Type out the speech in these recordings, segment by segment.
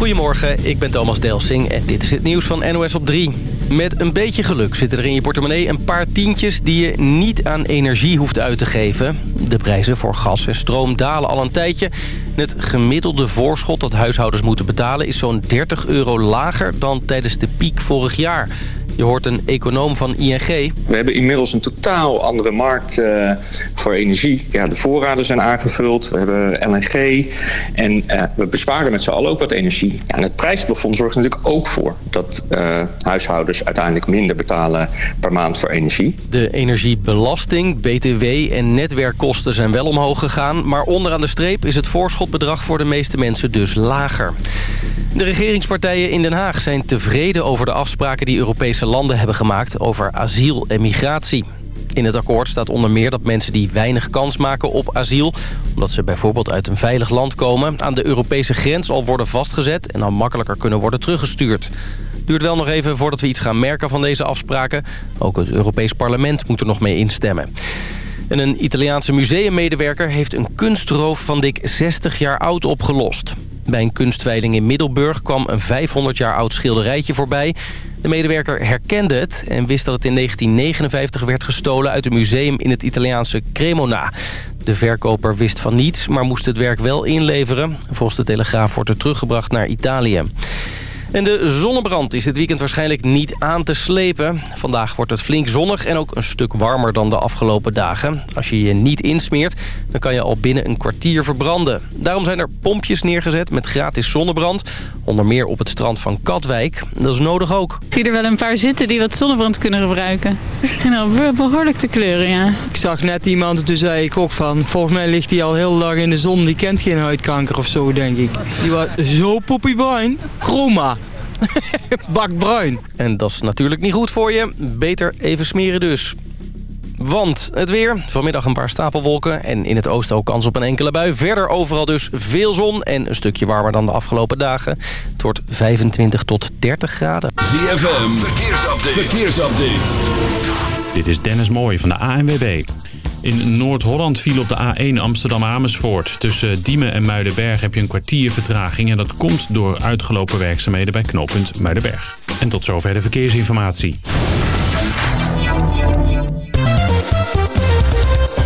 Goedemorgen, ik ben Thomas Delsing en dit is het nieuws van NOS op 3. Met een beetje geluk zitten er in je portemonnee een paar tientjes... die je niet aan energie hoeft uit te geven. De prijzen voor gas en stroom dalen al een tijdje. Het gemiddelde voorschot dat huishoudens moeten betalen... is zo'n 30 euro lager dan tijdens de piek vorig jaar. Je hoort een econoom van ING. We hebben inmiddels een totaal andere markt uh, voor energie. Ja, de voorraden zijn aangevuld, we hebben LNG en uh, we besparen met z'n allen ook wat energie. Ja, en het prijsplafond zorgt natuurlijk ook voor dat uh, huishoudens uiteindelijk minder betalen per maand voor energie. De energiebelasting, BTW en netwerkkosten zijn wel omhoog gegaan... maar onderaan de streep is het voorschotbedrag voor de meeste mensen dus lager. De regeringspartijen in Den Haag zijn tevreden over de afspraken die Europese landen hebben gemaakt over asiel en migratie. In het akkoord staat onder meer dat mensen die weinig kans maken op asiel... omdat ze bijvoorbeeld uit een veilig land komen... aan de Europese grens al worden vastgezet... en dan makkelijker kunnen worden teruggestuurd. Duurt wel nog even voordat we iets gaan merken van deze afspraken. Ook het Europees Parlement moet er nog mee instemmen. En een Italiaanse museummedewerker heeft een kunstroof van dik 60 jaar oud opgelost. Bij een kunstveiling in Middelburg kwam een 500 jaar oud schilderijtje voorbij. De medewerker herkende het en wist dat het in 1959 werd gestolen uit een museum in het Italiaanse Cremona. De verkoper wist van niets, maar moest het werk wel inleveren. Volgens de Telegraaf wordt het teruggebracht naar Italië. En de zonnebrand is dit weekend waarschijnlijk niet aan te slepen. Vandaag wordt het flink zonnig en ook een stuk warmer dan de afgelopen dagen. Als je je niet insmeert, dan kan je al binnen een kwartier verbranden. Daarom zijn er pompjes neergezet met gratis zonnebrand. Onder meer op het strand van Katwijk. Dat is nodig ook. Ik zie er wel een paar zitten die wat zonnebrand kunnen gebruiken. Nou, behoorlijk te kleuren, ja. Ik zag net iemand, toen zei ik ook van... volgens mij ligt hij al heel dag in de zon. Die kent geen huidkanker of zo, denk ik. Die was zo poepiebruin. Chroma. Bakbruin. En dat is natuurlijk niet goed voor je. Beter even smeren dus. Want het weer, vanmiddag een paar stapelwolken en in het oosten ook kans op een enkele bui. Verder overal dus veel zon en een stukje warmer dan de afgelopen dagen. Het wordt 25 tot 30 graden. ZFM, verkeersupdate. verkeersupdate. Dit is Dennis Mooij van de ANWB. In Noord-Holland viel op de A1 Amsterdam-Amersfoort. Tussen Diemen en Muidenberg heb je een kwartier vertraging... en dat komt door uitgelopen werkzaamheden bij knooppunt Muidenberg. En tot zover de verkeersinformatie.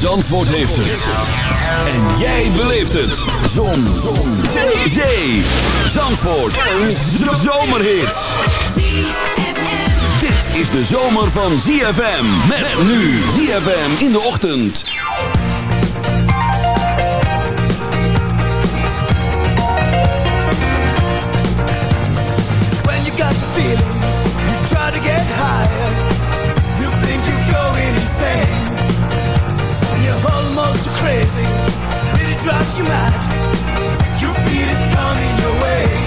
Zandvoort heeft het. En jij beleeft het. Zon. Zon. Zee. Zandvoort. Een zomerhit. Dit is de zomer van ZFM. Met nu ZFM in de ochtend. When you got the feeling, you try to get higher. You think you're going insane. You're almost crazy, really drives you mad. You feel it coming your way.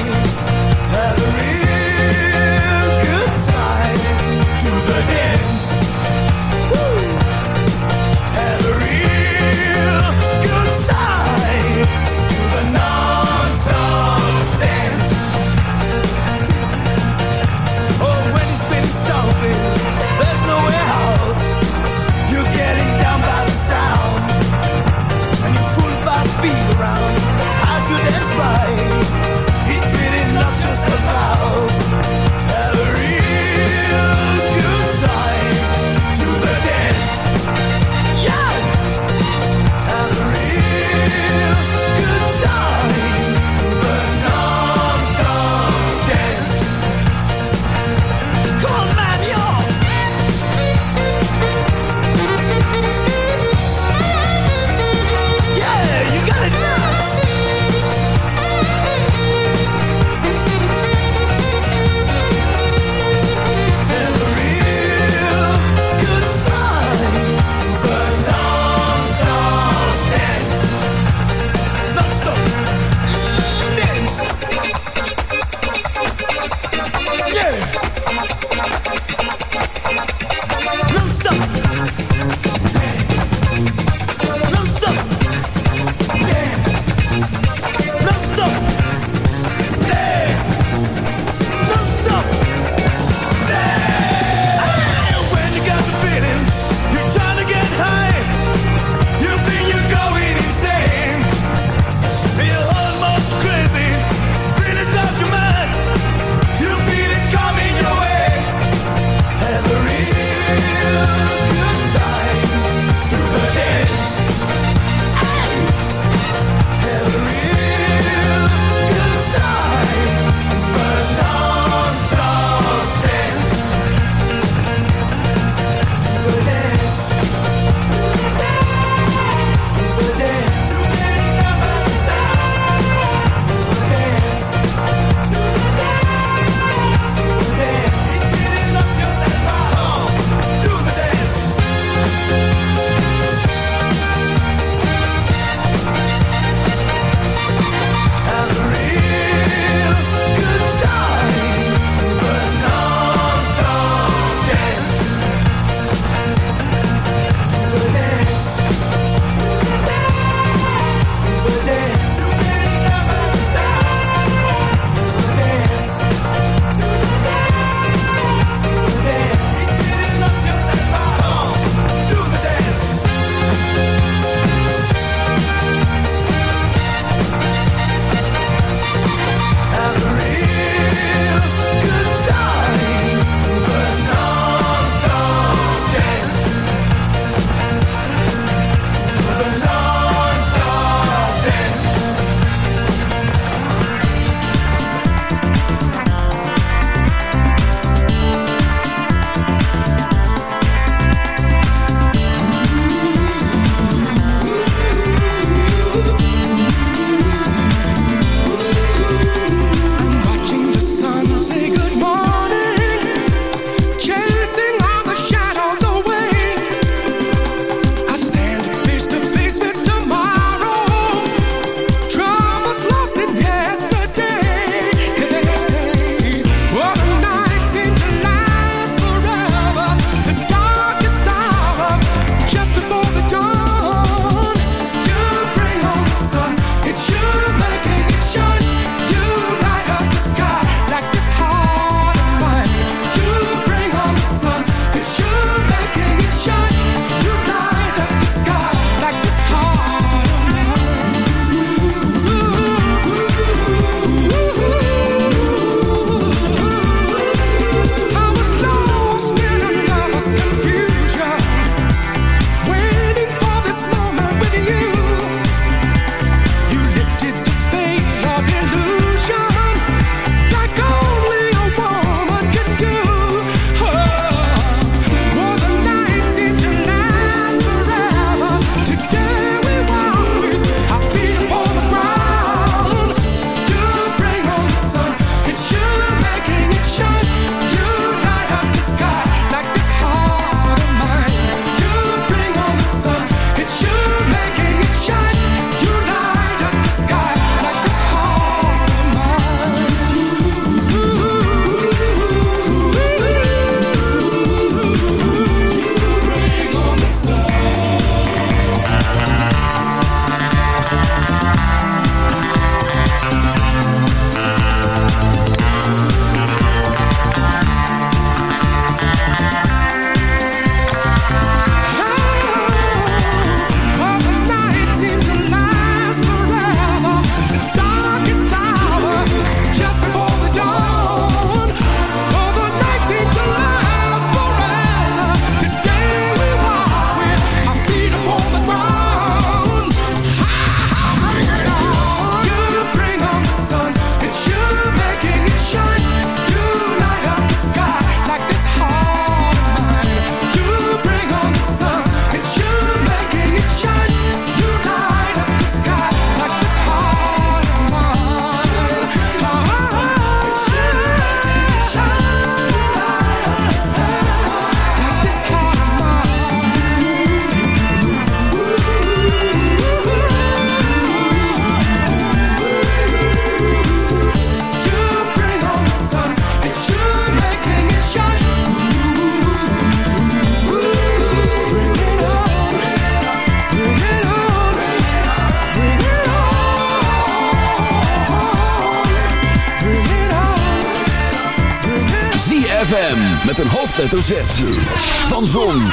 Van Zon,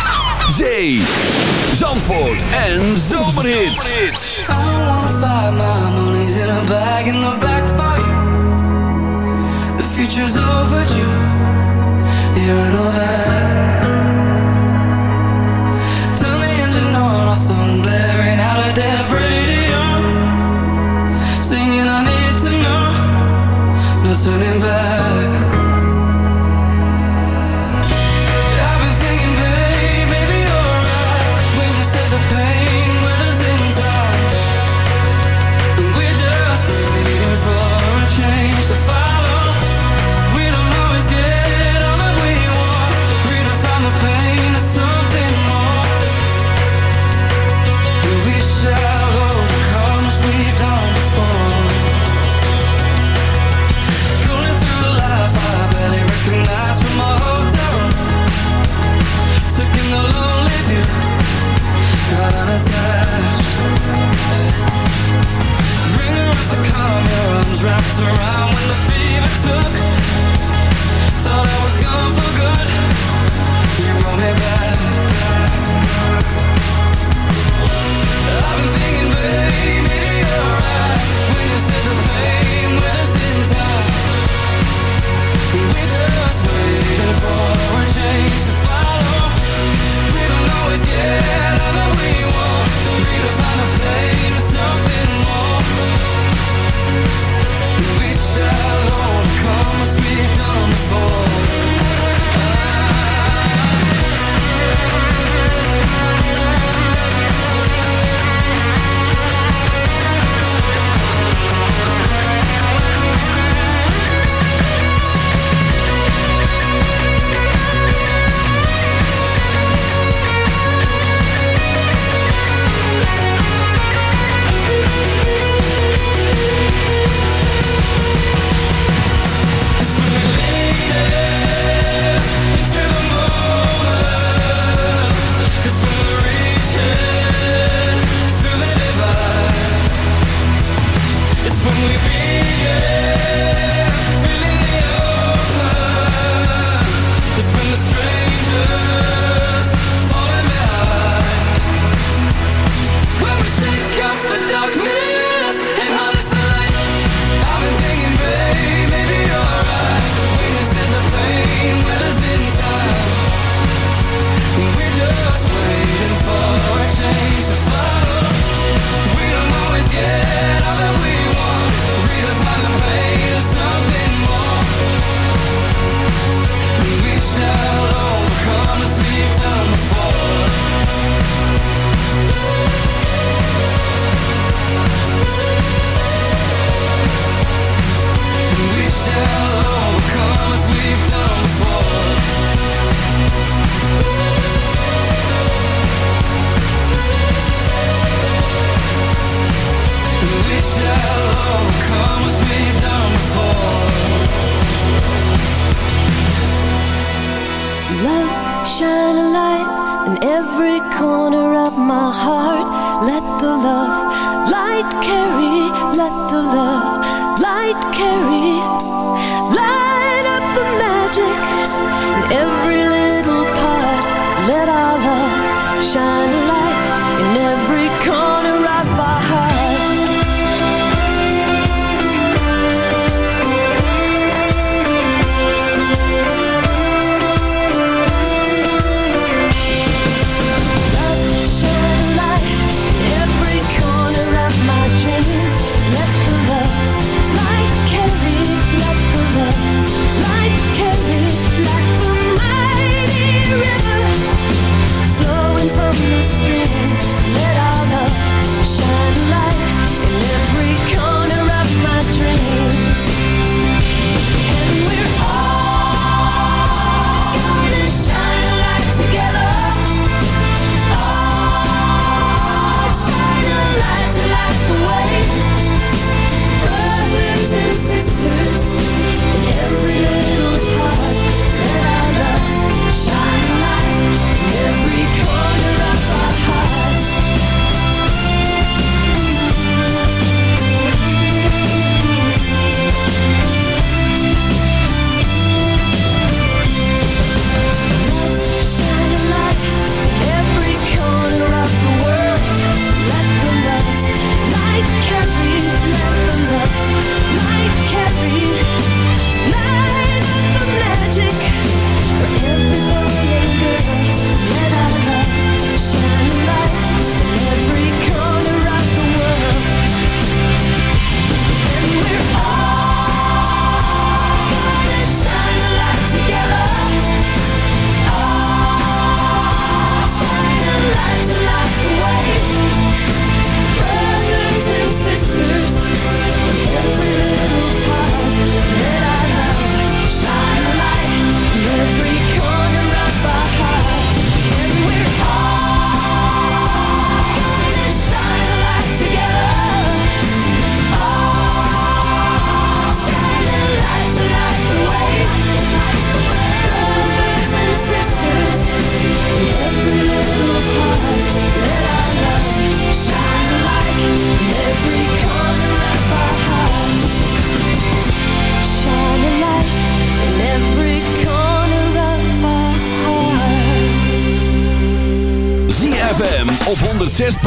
Zee, Zandvoort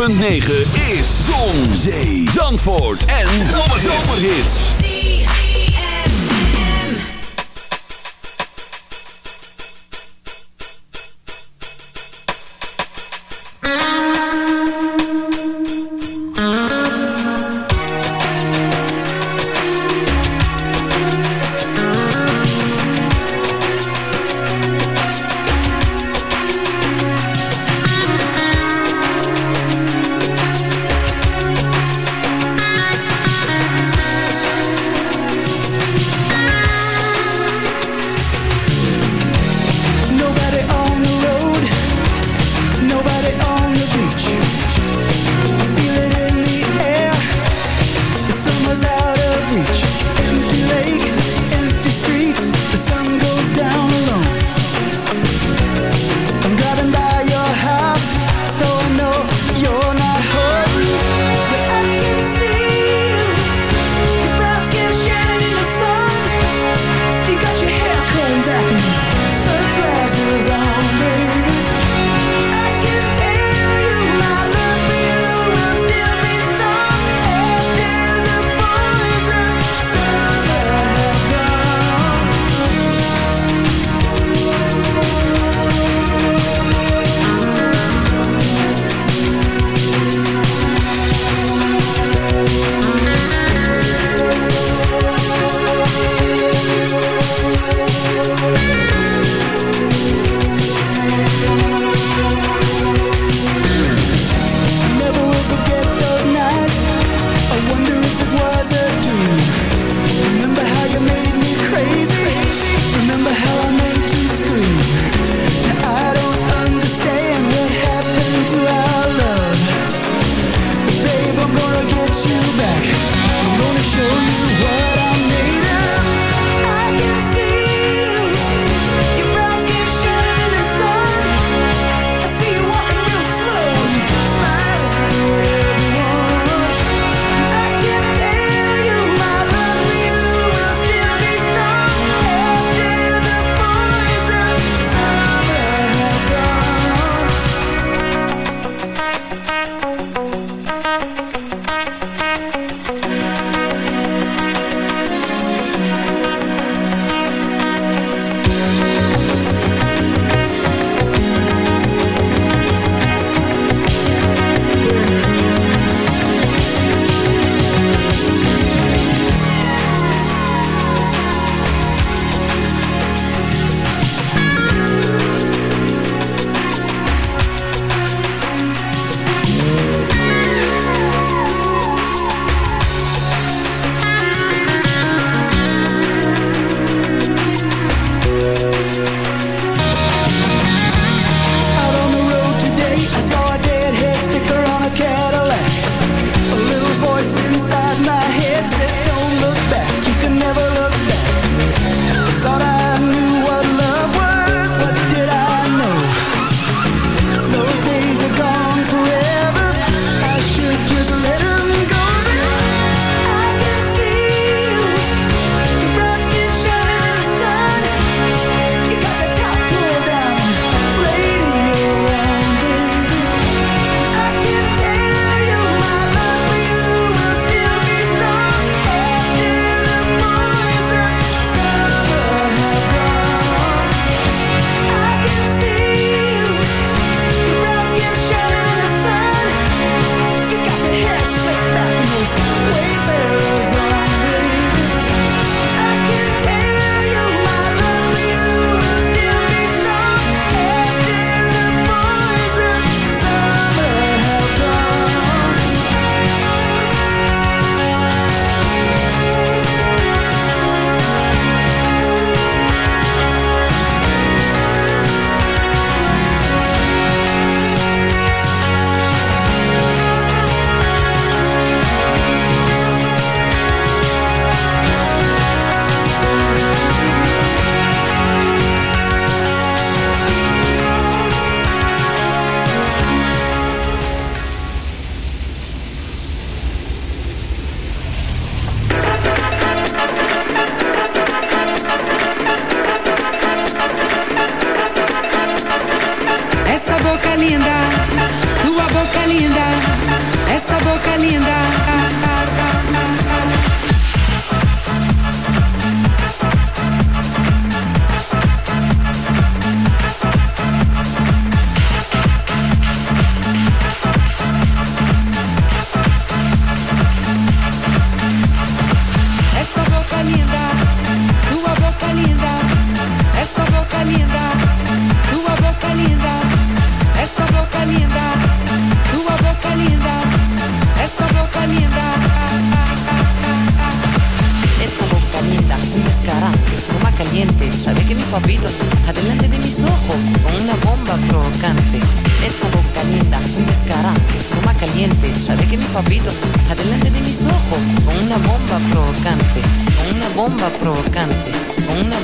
106.9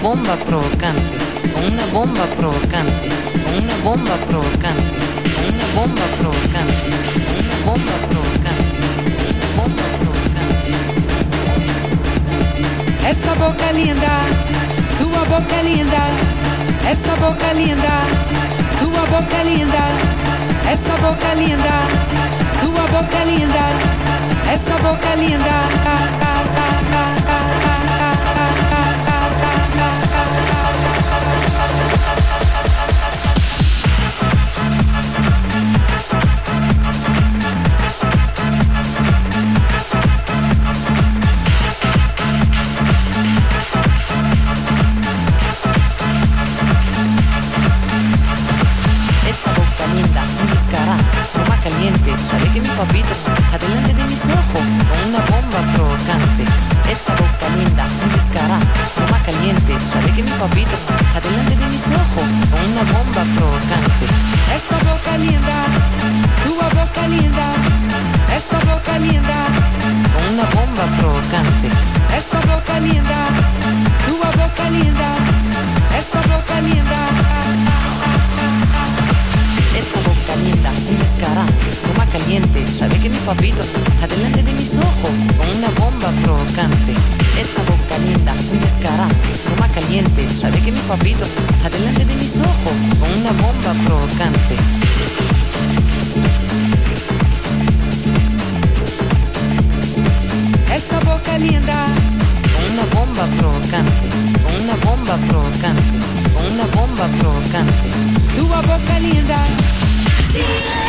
bomba provocante. Una bomba provocante. Con una bomba provocante. Con una bomba provocante. Con una bomba provocante. Con una bomba provocante. Essa boca linda, tua boca linda. Essa boca linda, tua boca linda. Essa boca linda, tua boca linda. Essa boca linda. Delante de mis ojos con una bomba provocante. Esa boca linda, descarado, toma caliente. Sabe que mi papito está delante de mis ojos con una bomba provocante. Essa boca linda, tua boca linda. Essa boca linda, Con una bomba provocante. essa boca linda, tua boca linda. Essa boca linda. Esa boca linda, un descarado, toma caliente. Sabe que mi papito está delante de mis ojos con una bomba provocante. Esa boca linda, un descarado, toma caliente. Sabe que mi papito está delante de mis ojos con una bomba provocante. Essa boca linda, Con una bomba provocante, con una bomba provocante, con una bomba provocante. tua boca linda. She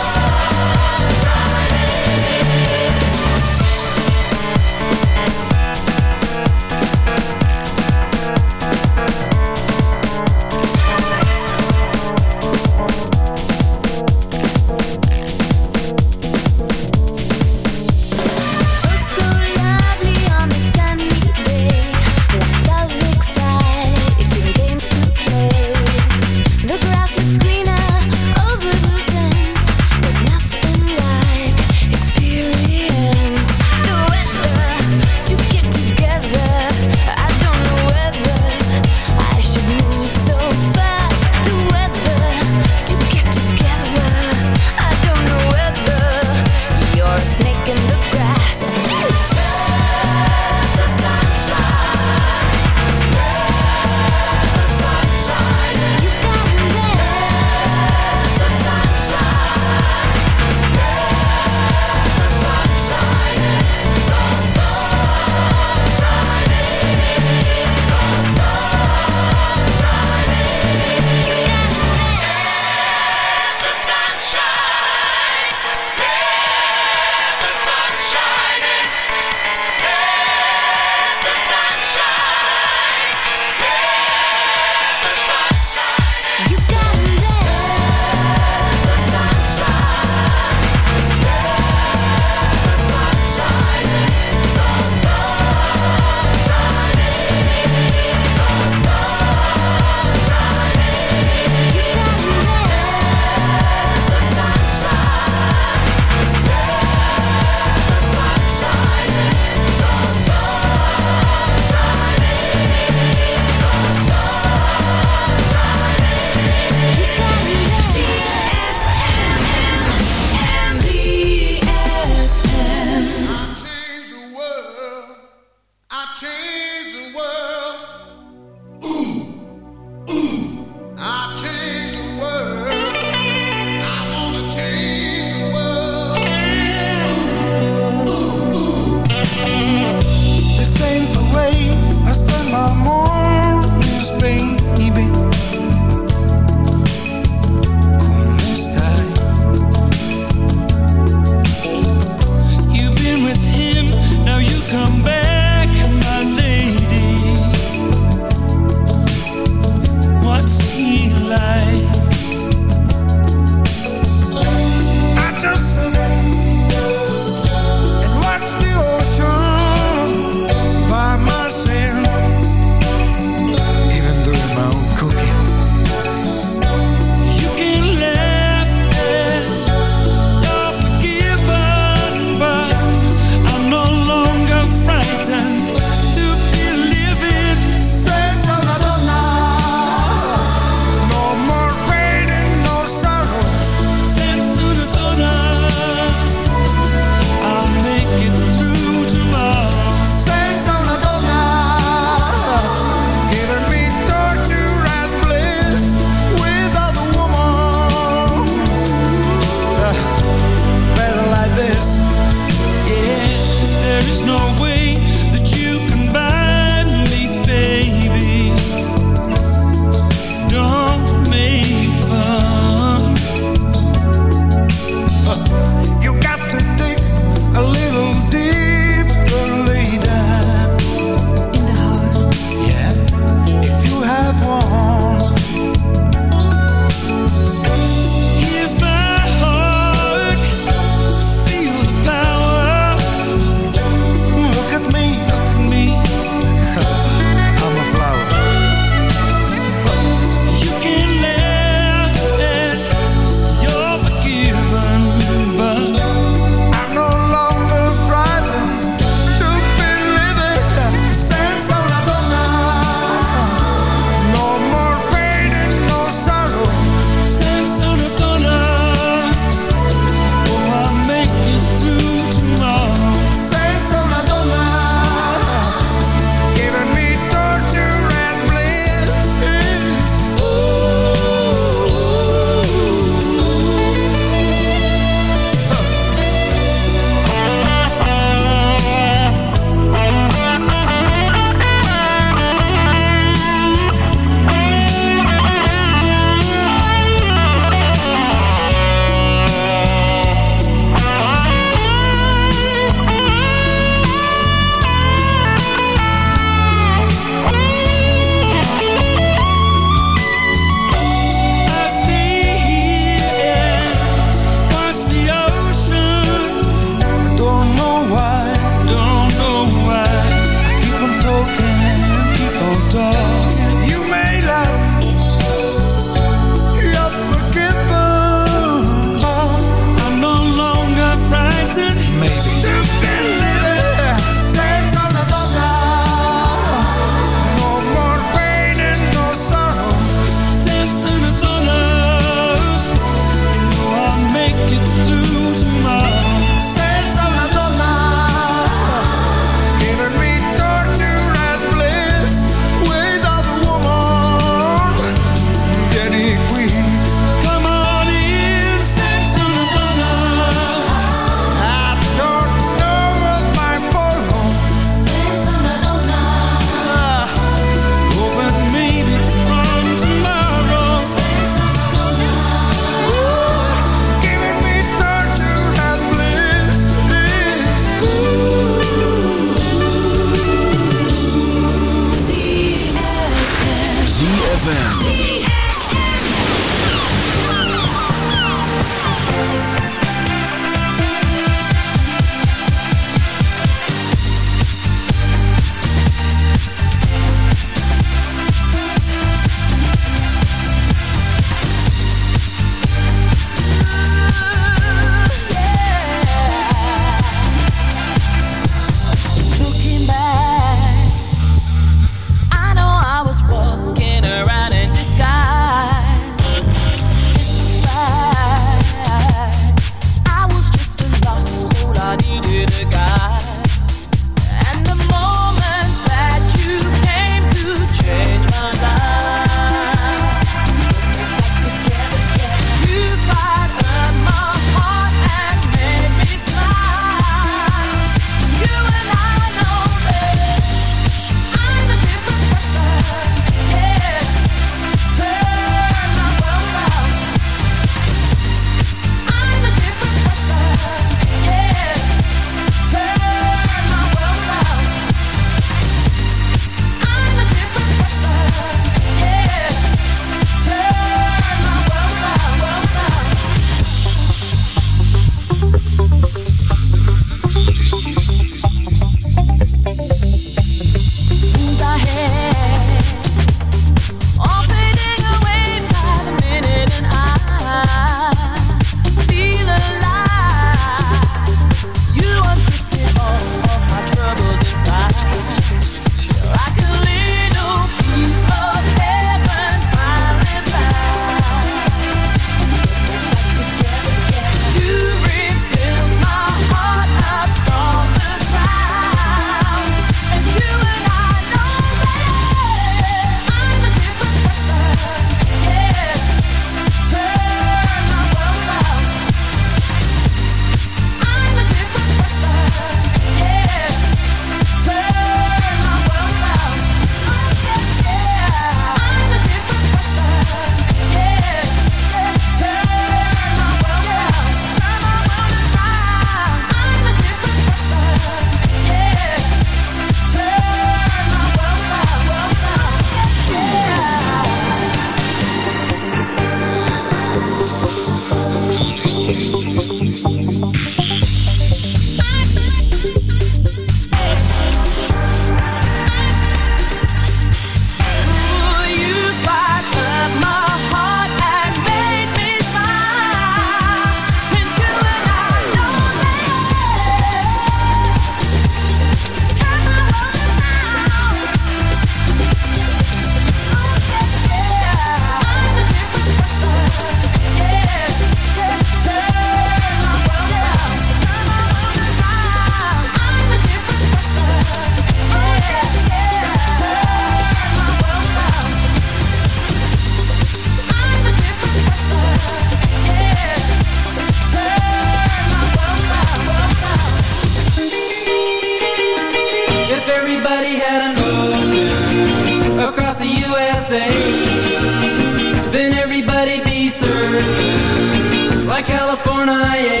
California. Yeah.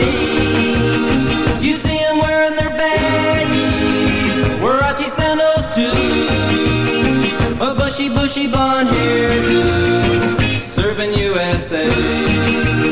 You see them wearing their baggies, Warachi sandals too. A bushy, bushy blonde hairdo, serving USA.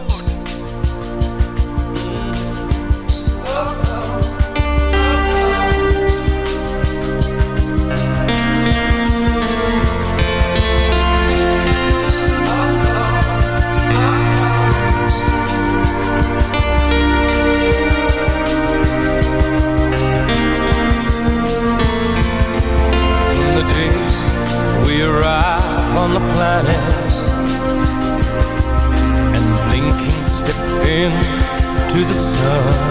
love.